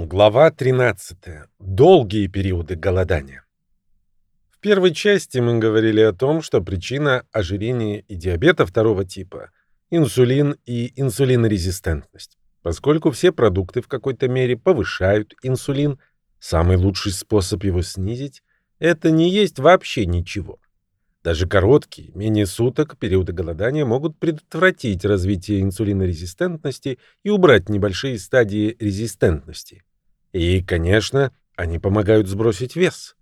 Глава 13. Долгие периоды голодания. В первой части мы говорили о том, что причина ожирения и диабета второго типа – инсулин и инсулинорезистентность. Поскольку все продукты в какой-то мере повышают инсулин, самый лучший способ его снизить – это не есть вообще ничего. Даже короткие, менее суток, периоды голодания могут предотвратить развитие инсулинорезистентности и убрать небольшие стадии резистентности. И, конечно, они помогают сбросить вес.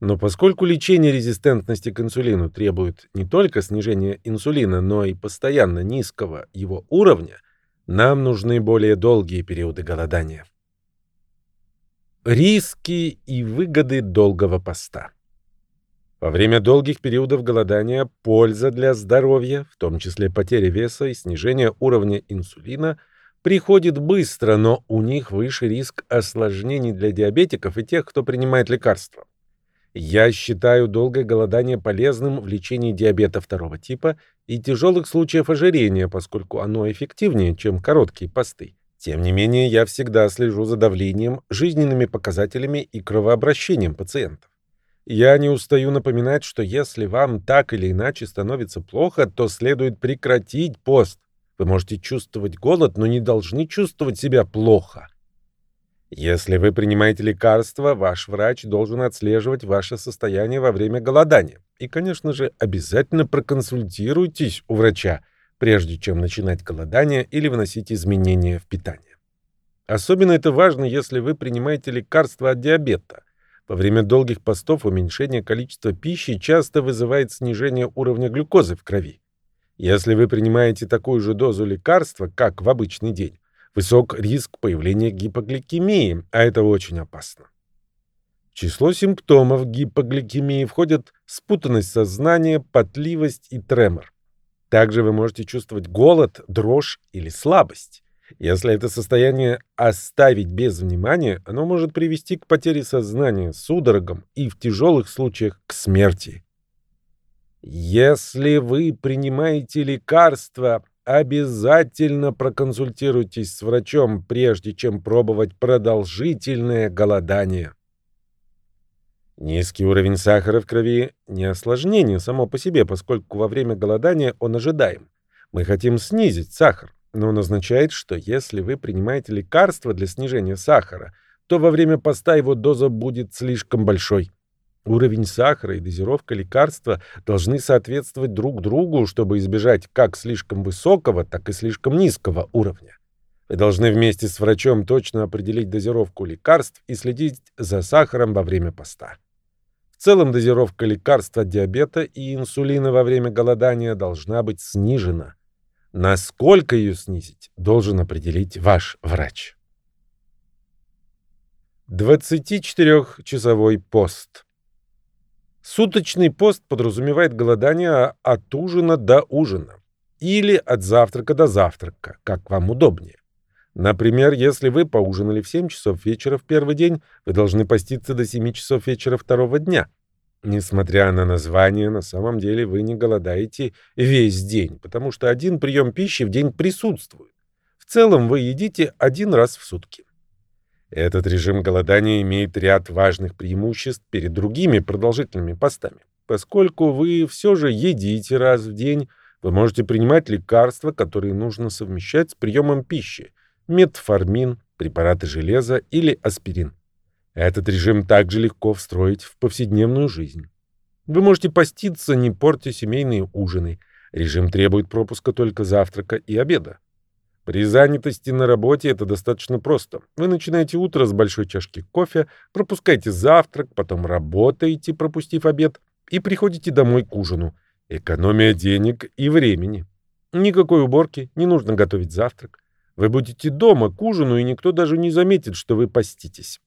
Но поскольку лечение резистентности к инсулину требует не только снижения инсулина, но и постоянно низкого его уровня, нам нужны более долгие периоды голодания. Риски и выгоды долгого поста. Во время долгих периодов голодания польза для здоровья, в том числе потеря веса и снижение уровня инсулина, приходит быстро, но у них выше риск осложнений для диабетиков и тех, кто принимает лекарства. Я считаю долгое голодание полезным в лечении диабета второго типа и тяжелых случаев ожирения, поскольку оно эффективнее, чем короткие посты. Тем не менее, я всегда слежу за давлением, жизненными показателями и кровообращением пациентов. Я не устаю напоминать, что если вам так или иначе становится плохо, то следует прекратить пост. Вы можете чувствовать голод, но не должны чувствовать себя плохо. Если вы принимаете лекарства, ваш врач должен отслеживать ваше состояние во время голодания. И, конечно же, обязательно проконсультируйтесь у врача, прежде чем начинать голодание или вносить изменения в питание. Особенно это важно, если вы принимаете лекарства от диабета. Во время долгих постов уменьшение количества пищи часто вызывает снижение уровня глюкозы в крови. Если вы принимаете такую же дозу лекарства, как в обычный день, высок риск появления гипогликемии, а это очень опасно. В число симптомов гипогликемии входят спутанность сознания, потливость и тремор. Также вы можете чувствовать голод, дрожь или слабость. Если это состояние оставить без внимания, оно может привести к потере сознания, судорогам и в тяжелых случаях к смерти. Если вы принимаете лекарства, обязательно проконсультируйтесь с врачом, прежде чем пробовать продолжительное голодание. Низкий уровень сахара в крови не осложнение само по себе, поскольку во время голодания он ожидаем. Мы хотим снизить сахар но он означает, что если вы принимаете лекарство для снижения сахара, то во время поста его доза будет слишком большой. Уровень сахара и дозировка лекарства должны соответствовать друг другу, чтобы избежать как слишком высокого, так и слишком низкого уровня. Вы должны вместе с врачом точно определить дозировку лекарств и следить за сахаром во время поста. В целом дозировка лекарств от диабета и инсулина во время голодания должна быть снижена. Насколько ее снизить, должен определить ваш врач. 24-часовой пост. Суточный пост подразумевает голодание от ужина до ужина или от завтрака до завтрака, как вам удобнее. Например, если вы поужинали в 7 часов вечера в первый день, вы должны поститься до 7 часов вечера второго дня – Несмотря на название, на самом деле вы не голодаете весь день, потому что один прием пищи в день присутствует. В целом вы едите один раз в сутки. Этот режим голодания имеет ряд важных преимуществ перед другими продолжительными постами. Поскольку вы все же едите раз в день, вы можете принимать лекарства, которые нужно совмещать с приемом пищи – метформин, препараты железа или аспирин. Этот режим также легко встроить в повседневную жизнь. Вы можете поститься, не портя семейные ужины. Режим требует пропуска только завтрака и обеда. При занятости на работе это достаточно просто. Вы начинаете утро с большой чашки кофе, пропускаете завтрак, потом работаете, пропустив обед, и приходите домой к ужину. Экономия денег и времени. Никакой уборки, не нужно готовить завтрак. Вы будете дома к ужину, и никто даже не заметит, что вы поститесь.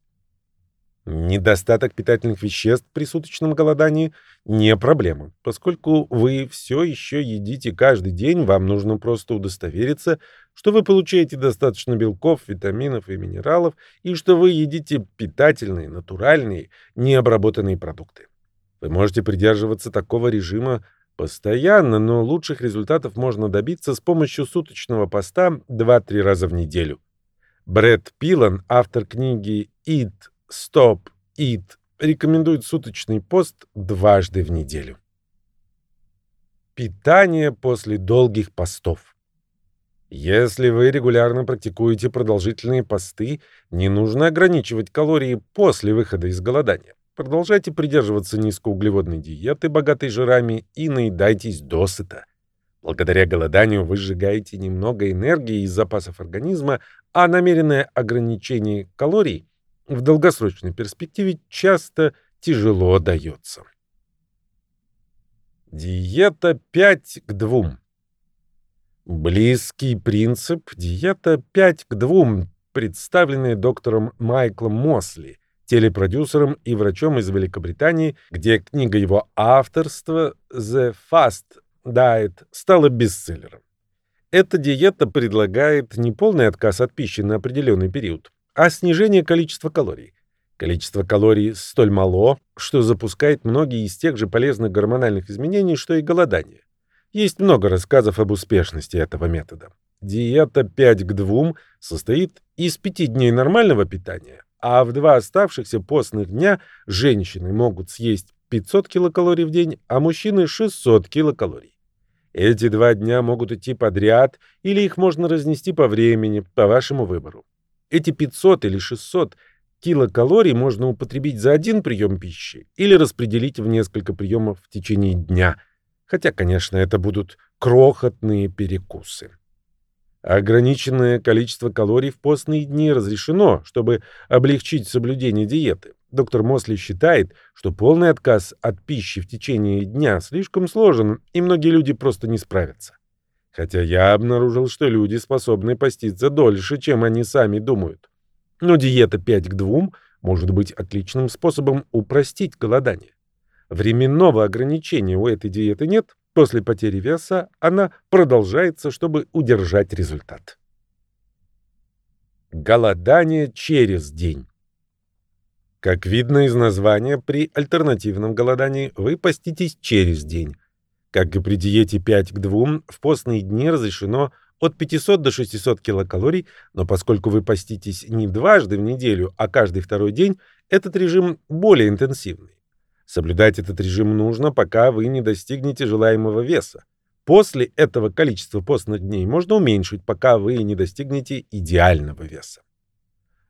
Недостаток питательных веществ при суточном голодании не проблема. Поскольку вы все еще едите каждый день, вам нужно просто удостовериться, что вы получаете достаточно белков, витаминов и минералов, и что вы едите питательные, натуральные, необработанные продукты. Вы можете придерживаться такого режима постоянно, но лучших результатов можно добиться с помощью суточного поста 2-3 раза в неделю. Брэд Пилан, автор книги «Eat, Stop, Eat», рекомендует суточный пост дважды в неделю. Питание после долгих постов. Если вы регулярно практикуете продолжительные посты, не нужно ограничивать калории после выхода из голодания. Продолжайте придерживаться низкоуглеводной диеты, богатой жирами, и наедайтесь досыта. Благодаря голоданию вы сжигаете немного энергии из запасов организма, а намеренное ограничение калорий в долгосрочной перспективе часто тяжело дается. Диета 5 к 2. Близкий принцип диета 5 к 2, представленный доктором Майклом Мосли, телепродюсером и врачом из Великобритании, где книга его авторства «The Fast Diet» стала бестселлером. Эта диета предлагает не полный отказ от пищи на определенный период, а снижение количества калорий. Количество калорий столь мало, что запускает многие из тех же полезных гормональных изменений, что и голодание. Есть много рассказов об успешности этого метода. Диета 5 к 2 состоит из 5 дней нормального питания, а в два оставшихся постных дня женщины могут съесть 500 килокалорий в день, а мужчины 600 килокалорий. Эти два дня могут идти подряд, или их можно разнести по времени, по вашему выбору. Эти 500 или 600 килокалорий можно употребить за один прием пищи или распределить в несколько приемов в течение дня. Хотя, конечно, это будут крохотные перекусы. Ограниченное количество калорий в постные дни разрешено, чтобы облегчить соблюдение диеты. Доктор Мосли считает, что полный отказ от пищи в течение дня слишком сложен, и многие люди просто не справятся. Хотя я обнаружил, что люди способны поститься дольше, чем они сами думают. Но диета 5 к 2 может быть отличным способом упростить голодание. Временного ограничения у этой диеты нет. После потери веса она продолжается, чтобы удержать результат. Голодание через день. Как видно из названия, при альтернативном голодании вы поститесь через день. Как и при диете 5 к 2, в постные дни разрешено от 500 до 600 килокалорий, но поскольку вы поститесь не дважды в неделю, а каждый второй день, этот режим более интенсивный. Соблюдать этот режим нужно, пока вы не достигнете желаемого веса. После этого количество постных дней можно уменьшить, пока вы не достигнете идеального веса.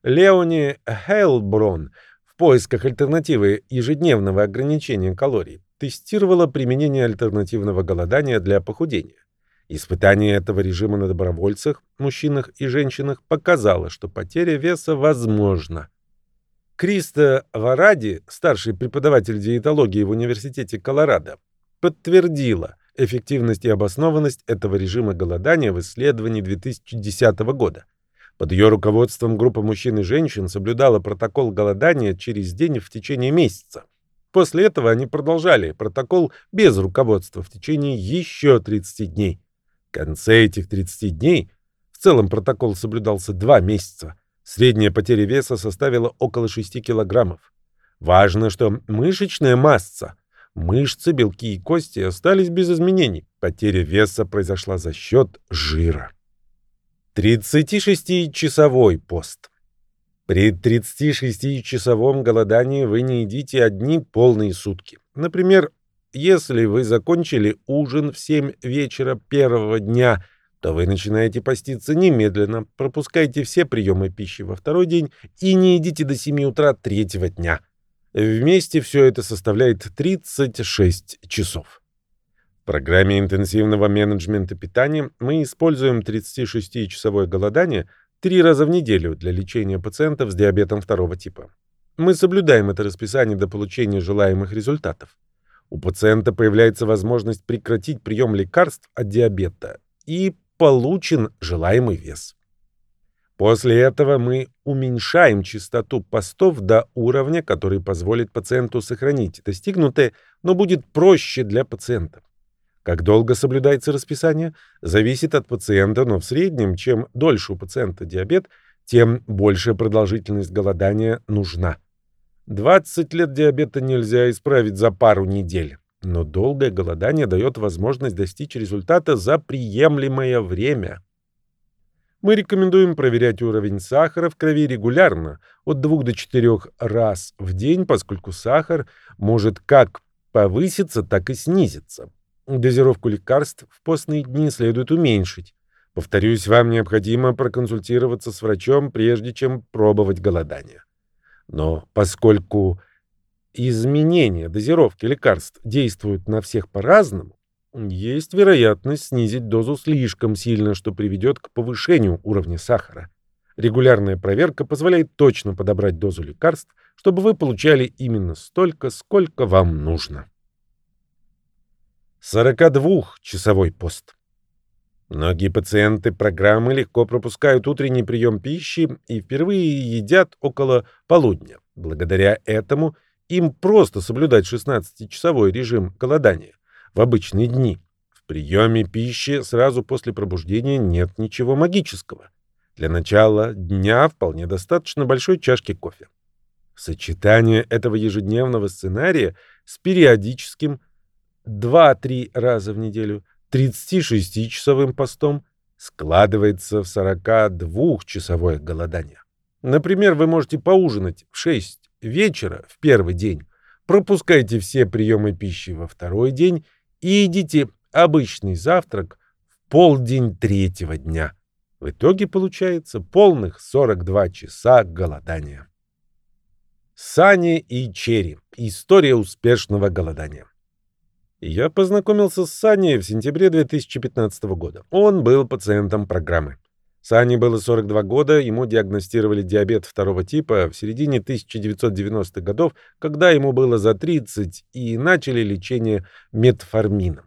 Леони Хейлброн в поисках альтернативы ежедневного ограничения калорий тестировала применение альтернативного голодания для похудения. Испытание этого режима на добровольцах, мужчинах и женщинах показало, что потеря веса возможна. Криста Варади, старший преподаватель диетологии в Университете Колорадо, подтвердила эффективность и обоснованность этого режима голодания в исследовании 2010 года. Под ее руководством группа мужчин и женщин соблюдала протокол голодания через день в течение месяца. После этого они продолжали протокол без руководства в течение еще 30 дней. В конце этих 30 дней, в целом протокол соблюдался 2 месяца, средняя потеря веса составила около 6 килограммов. Важно, что мышечная масса, мышцы, белки и кости остались без изменений. Потеря веса произошла за счет жира. 36-часовой пост. При 36-часовом голодании вы не едите одни полные сутки. Например, если вы закончили ужин в 7 вечера первого дня, то вы начинаете поститься немедленно, пропускайте все приемы пищи во второй день и не едите до 7 утра третьего дня. Вместе все это составляет 36 часов. В программе интенсивного менеджмента питания мы используем 36-часовое голодание – три раза в неделю для лечения пациентов с диабетом второго типа. Мы соблюдаем это расписание до получения желаемых результатов. У пациента появляется возможность прекратить прием лекарств от диабета и получен желаемый вес. После этого мы уменьшаем частоту постов до уровня, который позволит пациенту сохранить достигнутое, но будет проще для пациента. Как долго соблюдается расписание, зависит от пациента, но в среднем, чем дольше у пациента диабет, тем большая продолжительность голодания нужна. 20 лет диабета нельзя исправить за пару недель, но долгое голодание дает возможность достичь результата за приемлемое время. Мы рекомендуем проверять уровень сахара в крови регулярно, от 2 до 4 раз в день, поскольку сахар может как повыситься, так и снизиться. Дозировку лекарств в постные дни следует уменьшить. Повторюсь, вам необходимо проконсультироваться с врачом, прежде чем пробовать голодание. Но поскольку изменения дозировки лекарств действуют на всех по-разному, есть вероятность снизить дозу слишком сильно, что приведет к повышению уровня сахара. Регулярная проверка позволяет точно подобрать дозу лекарств, чтобы вы получали именно столько, сколько вам нужно. 42-часовой пост. Многие пациенты программы легко пропускают утренний прием пищи и впервые едят около полудня. Благодаря этому им просто соблюдать 16-часовой режим голодания в обычные дни. В приеме пищи сразу после пробуждения нет ничего магического. Для начала дня вполне достаточно большой чашки кофе. Сочетание этого ежедневного сценария с периодическим 2-3 раза в неделю 36-часовым постом складывается в 42-часовое голодание. Например, вы можете поужинать в 6 вечера в первый день, пропускайте все приемы пищи во второй день и едите обычный завтрак в полдень третьего дня. В итоге получается полных 42 часа голодания. Сани и Черри. История успешного голодания. Я познакомился с Саней в сентябре 2015 года. Он был пациентом программы. Сане было 42 года, ему диагностировали диабет второго типа в середине 1990-х годов, когда ему было за 30, и начали лечение метформином.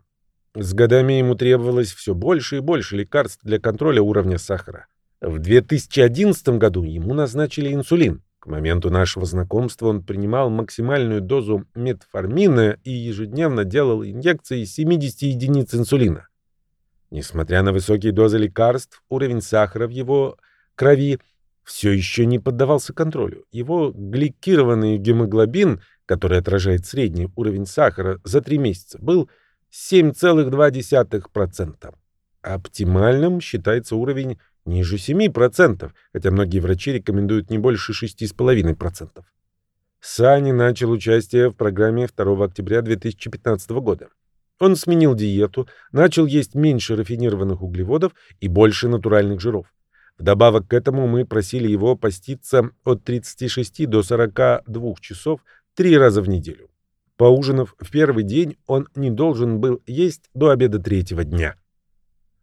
С годами ему требовалось все больше и больше лекарств для контроля уровня сахара. В 2011 году ему назначили инсулин. Моменту нашего знакомства он принимал максимальную дозу метформина и ежедневно делал инъекции 70 единиц инсулина. Несмотря на высокие дозы лекарств, уровень сахара в его крови все еще не поддавался контролю. Его гликированный гемоглобин, который отражает средний уровень сахара за 3 месяца, был 7,2%. Оптимальным считается уровень ниже 7%, хотя многие врачи рекомендуют не больше 6,5%. Сани начал участие в программе 2 октября 2015 года. Он сменил диету, начал есть меньше рафинированных углеводов и больше натуральных жиров. Вдобавок к этому мы просили его поститься от 36 до 42 часов три раза в неделю. Поужинав в первый день, он не должен был есть до обеда третьего дня.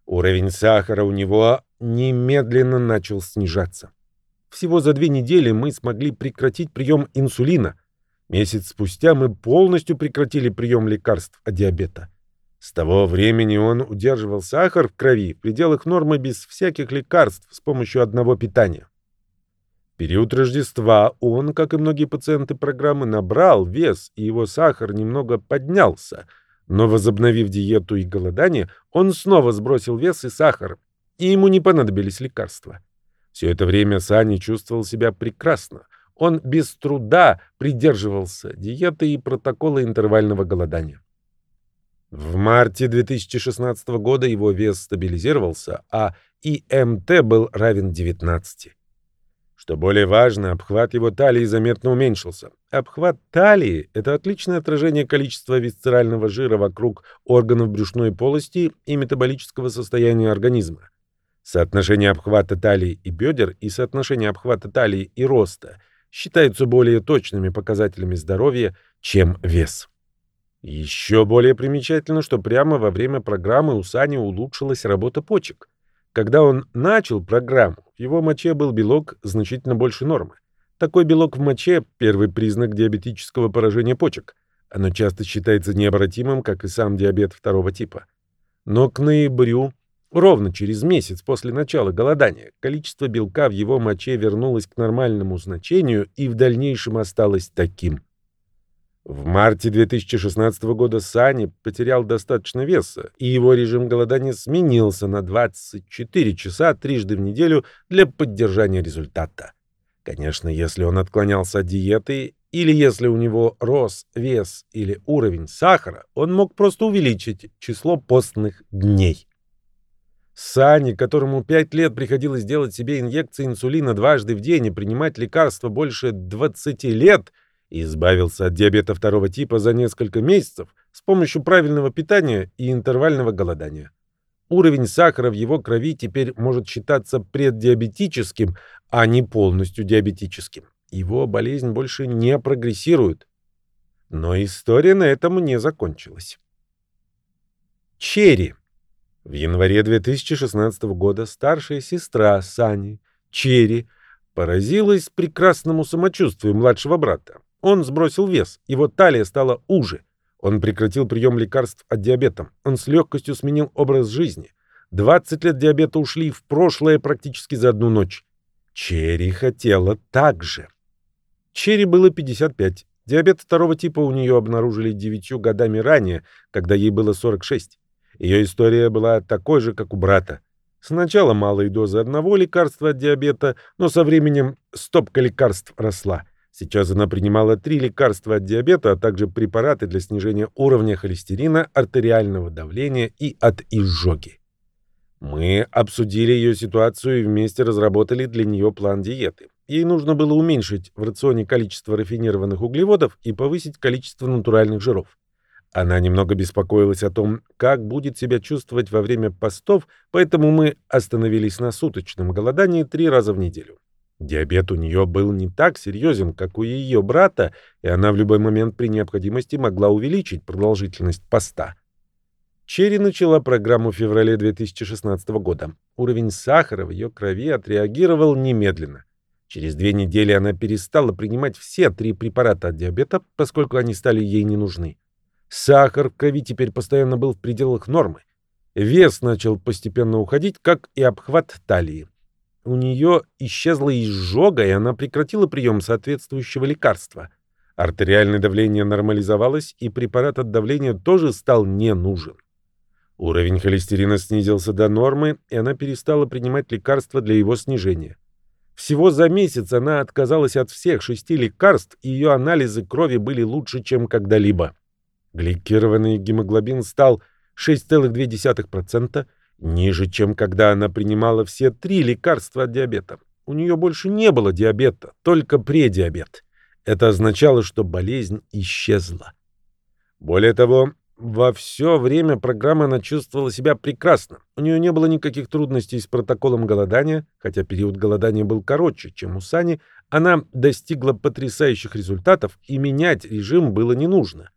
Уровень сахара у него немедленно начал снижаться. Всего за две недели мы смогли прекратить прием инсулина, Месяц спустя мы полностью прекратили прием лекарств от диабета. С того времени он удерживал сахар в крови в пределах нормы без всяких лекарств с помощью одного питания. В период Рождества он, как и многие пациенты программы, набрал вес, и его сахар немного поднялся. Но, возобновив диету и голодание, он снова сбросил вес и сахар, и ему не понадобились лекарства. Все это время Сани чувствовал себя прекрасно. Он без труда придерживался диеты и протокола интервального голодания. В марте 2016 года его вес стабилизировался, а ИМТ был равен 19. Что более важно, обхват его талии заметно уменьшился. Обхват талии – это отличное отражение количества висцерального жира вокруг органов брюшной полости и метаболического состояния организма. Соотношение обхвата талии и бедер и соотношение обхвата талии и роста – считаются более точными показателями здоровья, чем вес. Еще более примечательно, что прямо во время программы у Сани улучшилась работа почек. Когда он начал программу, в его моче был белок значительно больше нормы. Такой белок в моче – первый признак диабетического поражения почек. Оно часто считается необратимым, как и сам диабет второго типа. Но к ноябрю Ровно через месяц после начала голодания количество белка в его моче вернулось к нормальному значению и в дальнейшем осталось таким. В марте 2016 года Сани потерял достаточно веса, и его режим голодания сменился на 24 часа трижды в неделю для поддержания результата. Конечно, если он отклонялся от диеты или если у него рос вес или уровень сахара, он мог просто увеличить число постных дней. Сани, которому 5 лет приходилось делать себе инъекции инсулина дважды в день и принимать лекарства больше 20 лет, избавился от диабета второго типа за несколько месяцев с помощью правильного питания и интервального голодания. Уровень сахара в его крови теперь может считаться преддиабетическим, а не полностью диабетическим. Его болезнь больше не прогрессирует. Но история на этом не закончилась. Черри. В январе 2016 года старшая сестра Сани, Черри, поразилась прекрасному самочувствию младшего брата. Он сбросил вес, его талия стала уже. Он прекратил прием лекарств от диабета. Он с легкостью сменил образ жизни. 20 лет диабета ушли в прошлое практически за одну ночь. Черри хотела так же. Черри было 55. Диабет второго типа у нее обнаружили 9 годами ранее, когда ей было 46. Ее история была такой же, как у брата. Сначала малые дозы одного лекарства от диабета, но со временем стопка лекарств росла. Сейчас она принимала три лекарства от диабета, а также препараты для снижения уровня холестерина, артериального давления и от изжоги. Мы обсудили ее ситуацию и вместе разработали для нее план диеты. Ей нужно было уменьшить в рационе количество рафинированных углеводов и повысить количество натуральных жиров. Она немного беспокоилась о том, как будет себя чувствовать во время постов, поэтому мы остановились на суточном голодании три раза в неделю. Диабет у нее был не так серьезен, как у ее брата, и она в любой момент при необходимости могла увеличить продолжительность поста. Черри начала программу в феврале 2016 года. Уровень сахара в ее крови отреагировал немедленно. Через две недели она перестала принимать все три препарата от диабета, поскольку они стали ей не нужны. Сахар в крови теперь постоянно был в пределах нормы. Вес начал постепенно уходить, как и обхват талии. У нее исчезла изжога, и она прекратила прием соответствующего лекарства. Артериальное давление нормализовалось, и препарат от давления тоже стал не нужен. Уровень холестерина снизился до нормы, и она перестала принимать лекарства для его снижения. Всего за месяц она отказалась от всех шести лекарств, и ее анализы крови были лучше, чем когда-либо. Гликированный гемоглобин стал 6,2%, ниже, чем когда она принимала все три лекарства от диабета. У нее больше не было диабета, только предиабет. Это означало, что болезнь исчезла. Более того, во все время программы она чувствовала себя прекрасно. У нее не было никаких трудностей с протоколом голодания, хотя период голодания был короче, чем у Сани, она достигла потрясающих результатов, и менять режим было не нужно.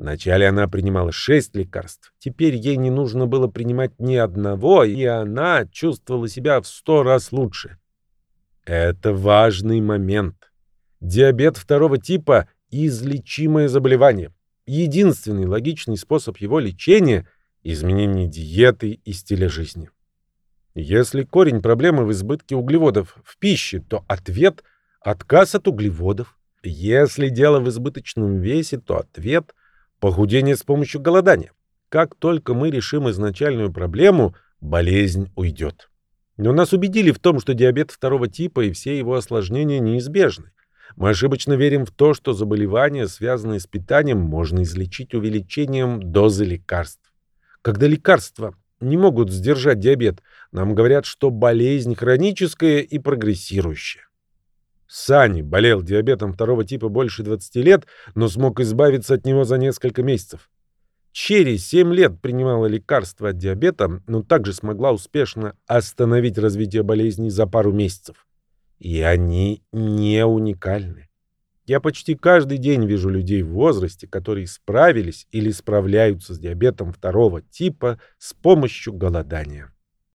Вначале она принимала шесть лекарств. Теперь ей не нужно было принимать ни одного, и она чувствовала себя в сто раз лучше. Это важный момент. Диабет второго типа – излечимое заболевание. Единственный логичный способ его лечения – изменение диеты и стиля жизни. Если корень проблемы в избытке углеводов в пище, то ответ – отказ от углеводов. Если дело в избыточном весе, то ответ Похудение с помощью голодания. Как только мы решим изначальную проблему, болезнь уйдет. Но нас убедили в том, что диабет второго типа и все его осложнения неизбежны. Мы ошибочно верим в то, что заболевания, связанные с питанием, можно излечить увеличением дозы лекарств. Когда лекарства не могут сдержать диабет, нам говорят, что болезнь хроническая и прогрессирующая. Сани болел диабетом второго типа больше 20 лет, но смог избавиться от него за несколько месяцев. Черри 7 лет принимала лекарства от диабета, но также смогла успешно остановить развитие болезни за пару месяцев. И они не уникальны. Я почти каждый день вижу людей в возрасте, которые справились или справляются с диабетом второго типа с помощью голодания.